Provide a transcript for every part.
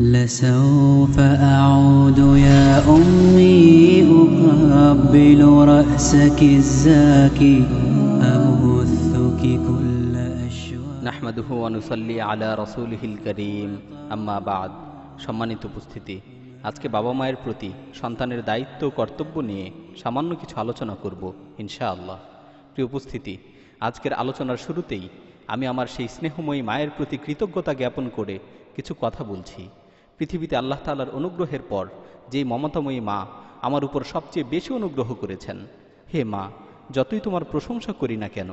لسوف أعود يا أمي أقبل رأسك الزاكي أبثك كل أشواق নাহমাদুহু অনুসল্লি আলা রসুলহিল করিম আম্মা বাদ সম্মানিত উপস্থিতি আজকে বাবা মায়ের প্রতি সন্তানের দায়িত্ব ও কর্তব্য নিয়ে সামান্য কিছু আলোচনা করব ইনশাআল্লাহ প্রিয় উপস্থিতি আজকের আলোচনার শুরুতেই আমি আমার সেই স্নেহময়ী মায়ের প্রতি কৃতজ্ঞতা জ্ঞাপন করে কিছু কথা বলছি পৃথিবীতে আল্লাহ তাআলার অনুগ্রহের পর যেই মমতাময়ী মা আমার উপর সবচেয়ে বেশি অনুগ্রহ করেছেন, হে মা, যতই তোমার প্রশংসা করি না কেন,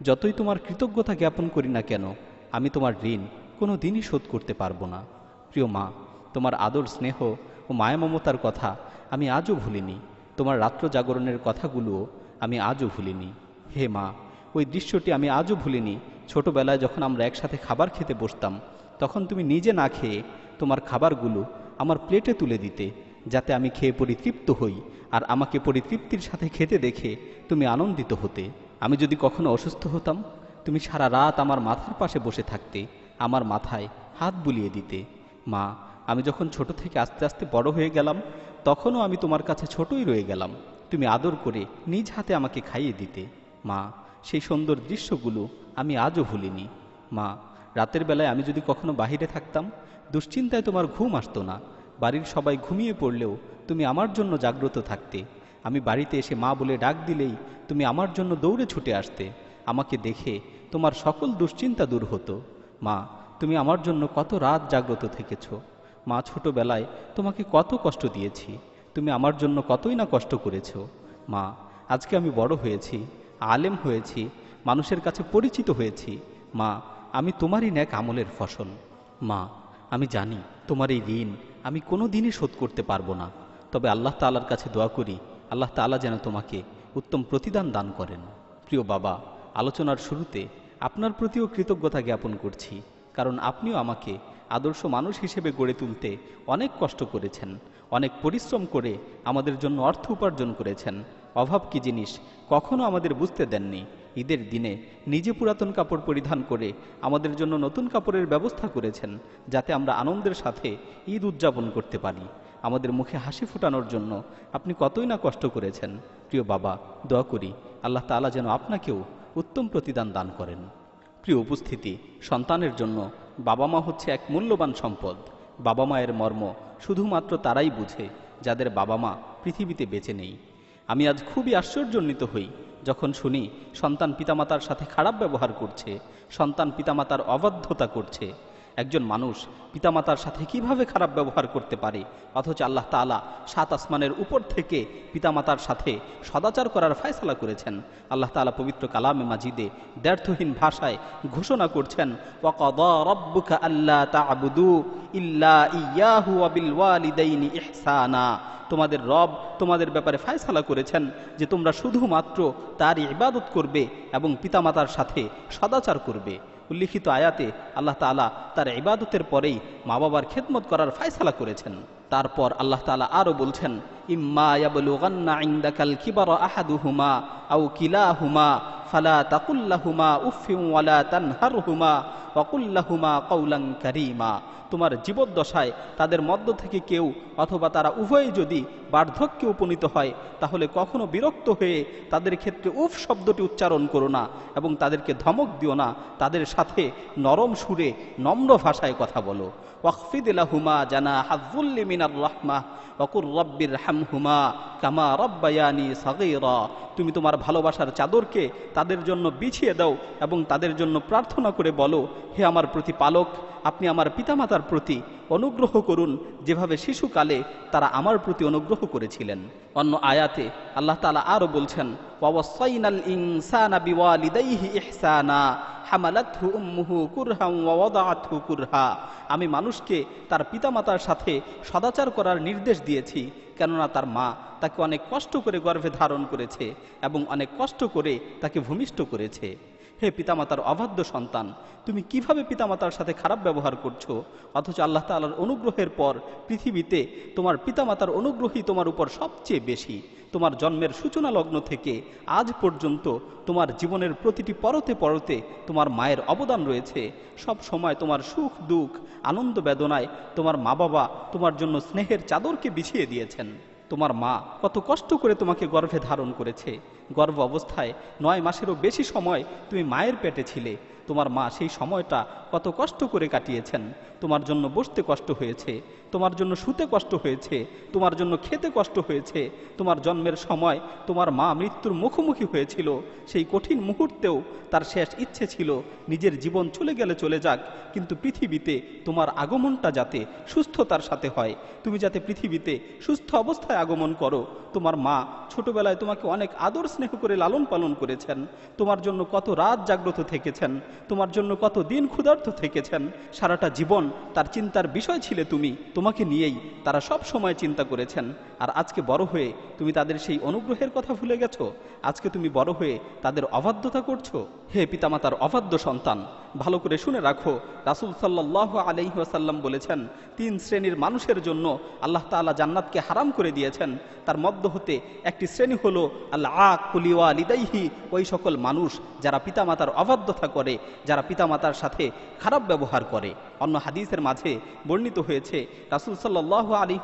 যতই তোমার কৃতজ্ঞতা জ্ঞাপন করি না কেন, আমি তোমার ঋণ কোনো দিনই শোধ করতে পারব না। প্রিয় মা, তোমার আদর, স্নেহ ও মায়া মমতার কথা আমি আজও ভুলিনি, তোমার রাত্র জাগরণের কথাগুলোও আমি আজও ভুলিনি। হে মা, ওই দৃশ্যটি আমি আজও ভুলিনি, ছোটবেলায় যখন আমরা একসাথে খাবার খেতে বসতাম, তখন তুমি নিজে না খেয়ে তোমার খাবারগুলো আমার প্লেটে তুলে দিতে, যাতে আমি খেয়ে পরিতৃপ্ত হই। আর আমাকে পরিতৃপ্তির সাথে খেতে দেখে তুমি আনন্দিত হতে। আমি যদি কখনো অসুস্থ হতাম, তুমি সারা রাত আমার মাথার পাশে বসে থাকতে, আমার মাথায় হাত বুলিয়ে দিতে। মা, আমি যখন ছোট থেকে আস্তে আস্তে বড় হয়ে গেলাম, তখনও আমি তোমার কাছে ছোটই রয়ে গেলাম। তুমি আদর করে নিজ হাতে আমাকে খাইয়ে দিতে। মা, সেই সুন্দর দৃশ্যগুলো আমি আজও ভুলিনি। মা, রাতের বেলায় আমি যদি কখনো বাহিরে থাকতাম দুশ্চিন্তায় তোমার ঘুম আসতো না। বাড়ির সবাই ঘুমিয়ে পড়লেও তুমি আমার জন্য জাগ্রত থাকতে। আমি বাড়িতে এসে মা বলে ডাক দিলেই তুমি আমার জন্য দৌড়ে ছুটে আসতে। আমাকে দেখে তোমার সকল দুশ্চিন্তা দূর হতো। মা, তুমি আমার জন্য কত রাত জাগ্রত থেকেছ। মা, ছোটবেলায় তোমাকে কত কষ্ট দিয়েছি। তুমি আমার জন্য কতই না কষ্ট করেছ। মা, আজকে আমি বড় হয়েছি, আলেম হয়েছি, মানুষের কাছে পরিচিত হয়েছি। মা, আমি তোমারই ন্যাক আমলের ফসল। মা আমি জানি তোমার এই ঋণ আমি কোনো দিনই শোধ করতে পারব না। তবে আল্লাহ তাআলার কাছে দোয়া করি, আল্লাহ তাআলা যেন তোমাকে উত্তম প্রতিদান দান করেন। প্রিয় বাবা, আলোচনার শুরুতে আপনার প্রতিও কৃতজ্ঞতা জ্ঞাপন করছি, কারণ আপনিও আমাকে আদর্শ মানুষ হিসেবে গড়ে তুলতে অনেক কষ্ট করেছেন, অনেক পরিশ্রম করে আমাদের জন্য অর্থ উপার্জন করেছেন। অভাব কি জিনিস কখনো আমাদের বুঝতে দেননি ঈদের দিনে নিজে পুরাতন কাপড় পরিধান করে আমাদের জন্য নতুন কাপড়ের ব্যবস্থা করেছেন, যাতে আমরা আনন্দের সাথে ঈদ উদযাপন করতে পারি। আমাদের মুখে হাসি ফোটানোর জন্য আপনি কতই না কষ্ট করেছেন। প্রিয় বাবা, দোয়া করি আল্লাহ তাআলা যেন আপনাকেও উত্তম প্রতিদান দান করেন। প্রিয় উপস্থিতি, সন্তানের জন্য বাবা মা হচ্ছে এক মূল্যবান সম্পদ। বাবা মায়ের মর্ম শুধুমাত্র তারাই বুঝে, যাদের বাবা মা পৃথিবীতে বেঁচে নেই। আমি আজ খুবই আশ্চর্যান্বিত হই যখন শুনি সন্তান পিতামাতার সাথে খারাপ ব্যবহার করছে, সন্তান পিতামাতার অবাধ্যতা করছে, একজন মানুষ পিতামাতার সাথে কীভাবে খারাপ ব্যবহার করতে পারে? অথচ আল্লাহ তাআলা সাত আসমানের উপর থেকে পিতামাতার সাথে সদাচার করার ফয়সলা করেছেন। আল্লাহ তাআলা পবিত্র কালামে মাজিদে দ্ব্যর্থহীন ভাষায় ঘোষণা করছেন ইল্লা ইয়াহু তোমাদের রব তোমাদের ব্যাপারে ফায়সালা করেছেন যে তোমরা শুধুমাত্র তার ইবাদত করবে এবং পিতামাতার সাথে সদাচার করবে। উল্লিখিত আয়াতে আল্লাহ তাআলা তার ইবাদতের পরেই মা বাবার খেদমত করার ফায়সালা করেছেন। তারপর আল্লাহ তাআলা আরও বলছেন, ইম্মা আহাদুহুমা ফালা তাকুল্লাহুমা তানহারহুমা ওয়াকুল্লাহুমা কৌলাং কারীমা। তোমার জীবদ্দশায় তাদের মধ্য থেকে কেউ অথবা তারা উভয়ে যদি বার্ধক্যে উপনীত হয়, তাহলে কখনো বিরক্ত হয়ে তাদের ক্ষেত্রে উফ শব্দটি উচ্চারণ করো না এবং তাদেরকে ধমক দিও না। তাদের সাথে নরম সুরে নম্র ভাষায় কথা বলো। ওয়াকফিদিলাহুমা জানা হাজুল্লি মিনার রহমা অকুর রব্বির হামহুমা কামা রব্বায়ানি সাগীরা। তুমি তোমার ভালোবাসার চাদরকে তাদের জন্য বিছিয়ে দাও এবং তাদের জন্য প্রার্থনা করে বলো হে আমার প্রতিপালক, আপনি আমার পিতামাতার প্রতি অনুগ্রহ করুন, যেভাবে শিশুকালে তারা আমার প্রতি অনুগ্রহ করেছিলেন। অন্য আয়াতে আল্লাহ তালা আরও বলছেন আমি মানুষকে তার পিতামাতার সাথে সদাচার করার নির্দেশ দিয়েছি, কেননা তার মা তাকে অনেক কষ্ট করে গর্ভে ধারণ করেছে এবং অনেক কষ্ট করে তাকে ভূমিষ্ঠ করেছে। হে পিতামাতার অবাধ্য সন্তান, তুমি কীভাবে পিতামাতার সাথে খারাপ ব্যবহার করছ? অথচ আল্লাহ তাআলার অনুগ্রহের পর পৃথিবীতে তোমার পিতামাতার অনুগ্রহই তোমার উপর সবচেয়ে বেশি। তোমার জন্মের সূচনা লগ্ন থেকে আজ পর্যন্ত তোমার জীবনের প্রতিটি পরতে পরতে তোমার মায়ের অবদান রয়েছে। সব সময় তোমার সুখ, দুঃখ, আনন্দ বেদনায় তোমার মা বাবা তোমার জন্য স্নেহের চাদরকে বিছিয়ে দিয়েছেন। তোমার মা কত কষ্ট করে তোমাকে গর্ভে ধারণ করেছে। গর্ভ অবস্থায় নয় মাসেরও বেশি সময় তুমি মায়ের পেটে ছিলে। তোমার মা সেই সময়টা কত কষ্ট করে কাটিয়েছেন। তোমার জন্য বসতে কষ্ট হয়েছে, তোমার জন্য শুতে কষ্ট হয়েছে, তোমার জন্য খেতে কষ্ট হয়েছে, তোমার জন্মের সময় তোমার মা মৃত্যুর মুখোমুখি হয়েছিল। সেই কঠিন মুহূর্তেও তার শেষ ইচ্ছে ছিল, নিজের জীবন চলে গেলে চলে যাক, কিন্তু পৃথিবীতে তোমার আগমনটা যাতে সুস্থতার সাথে হয়। তুমি যাতে পৃথিবীতে সুস্থ অবস্থায় আগমন করো। তোমার মা ছোটবেলায় তোমাকে অনেক আদর স্নেহ করে লালন পালন করেছেন। তোমার জন্য কত রাত জাগ্রত থেকেছেন। তোমার জন্য কত দিন ক্ষুধার্ত থেকেছেন। সারাটা জীবন তার চিন্তার বিষয় ছিলে তুমি। তোমাকে নিয়েই তারা সব সময় চিন্তা করেছেন। আর আজকে বড় হয়ে তুমি তাদের সেই অনুগ্রহের কথা ভুলে গেছো? আজকে তুমি বড় হয়ে তাদের অবাধ্যতা করছ? হে পিতামাতার অবাধ্য সন্তান, ভালো করে শুনে রাখো। রাসুল সাল্লাহ আলহিহাসাল্লাম বলেছেন, তিন শ্রেণির মানুষের জন্য আল্লাহ তাআলা জান্নাতকে হারাম করে দিয়েছেন। তার মধ্য হতে একটি শ্রেণি হলো আল্লাহ ওই সকল মানুষ যারা পিতামাতার অবাধ্যতা করে, যারা পিতামাতার সাথে খারাপ ব্যবহার করে। অন্য হাদিসের মাঝে বর্ণিত হয়েছে, রাসুল সাল্লাহ আলী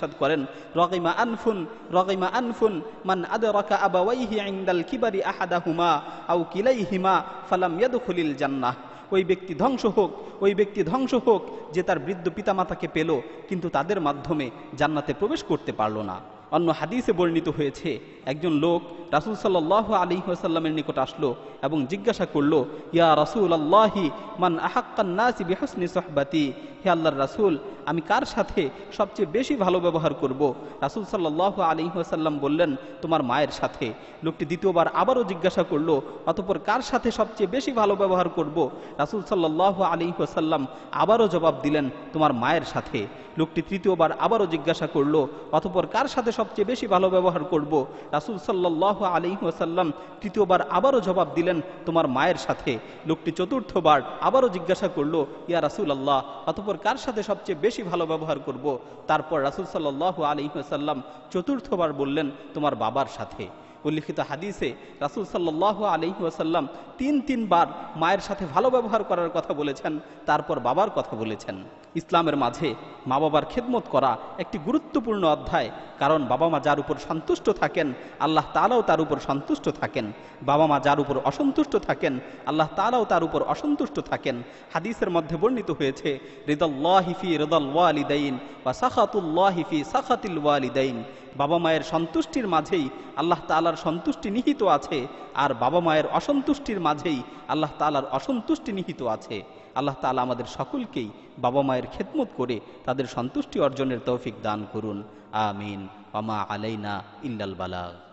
সাদ করেন, রগিমা আনফুন রগিমা আনফুন, মান আদরাকা আবাওয়াইহি ইনদাল কিবারি আহাদাহুমা আও কিলাইহিমা ফালাম ইয়াদখুলিল জান্নাহ। ওই ব্যক্তি ধ্বংস হোক, ওই ব্যক্তি ধ্বংস হোক, যে তার বৃদ্ধ পিতামাতাকে পেল, কিন্তু তাদের মাধ্যমে জান্নাতে প্রবেশ করতে পারল না। অন্য হাদিসে বর্ণিত হয়েছে, একজন লোক রাসুল সাল্লাহ আলী আসাল্লামের নিকট আসলো এবং জিজ্ঞাসা করল, ইয়া রাসুল আল্লাহি মান আহাক্কান্নাসি বিহসনি সহবাতি? হে আল্লাহর রাসুল, আমি কার সাথে সবচেয়ে বেশি ভালো ব্যবহার করব? রাসুল সাল্লাহ আলী আসাল্লাম বললেন, তোমার মায়ের সাথে। লোকটি দ্বিতীয়বার আবারও জিজ্ঞাসা করল, অতপর কার সাথে সবচেয়ে বেশি ভালো ব্যবহার করব? রাসুল সাল্লাহ আলী আসাল্লাম আবারও জবাব দিলেন, তোমার মায়ের সাথে। লোকটি তৃতীয়বার আবারও জিজ্ঞাসা করল, অতপর কার সাথে সবচেয়ে বেশি ভালো ব্যবহার করব। রাসুল সাল্লাহ আলী ওয়াসাল্লাম তৃতীয়বার আবারও জবাব দিলেন, তোমার মায়ের সাথে। লোকটি চতুর্থবার আবারও জিজ্ঞাসা করল, ইয়া রাসুল আল্লাহ অতপর কার সাথে সবচেয়ে বেশি ভালো ব্যবহার করব? তারপর রাসুল সাল্লাহ আলী ওয়াসাল্লাম চতুর্থবার বললেন, তোমার বাবার সাথে। উল্লিখিত হাদিসে রাসুল সাল্লাহ আলহি ওয়াসাল্লাম তিন তিনবার মায়ের সাথে ভালো ব্যবহার করার কথা বলেছেন, তারপর বাবার কথা বলেছেন। ইসলামের মাঝে মা বাবার খেদমত করা একটি গুরুত্বপূর্ণ অধ্যায়। কারণ বাবা মা যার উপর সন্তুষ্ট থাকেন, আল্লাহ তালাও তার উপর সন্তুষ্ট থাকেন। বাবা মা যার উপর অসন্তুষ্ট থাকেন, আল্লাহ তালাও তার উপর অসন্তুষ্ট থাকেন। হাদিসের মধ্যে বর্ণিত হয়েছে রিদল্লাহিফি রিদল ওয়ালিদাইন বা সাখাতুল্লাহিফি সাখাতিল ওয়ালিদাইন। বাবা মায়ের সন্তুষ্টির মাঝেই আল্লাহ তালার সন্তুষ্টি নিহিত আছে, আর বাবা মায়ের অসন্তুষ্টির মাঝেই আল্লাহ তালার অসন্তুষ্টি নিহিত আছে। আল্লাহ তালা আমাদের সকলকেই বাবা মায়ের খেদমত করে তাদের সন্তুষ্টি অর্জনের তৌফিক দান করুন। আমিন। আমা আলাইনা ইল্লাল বালাগ।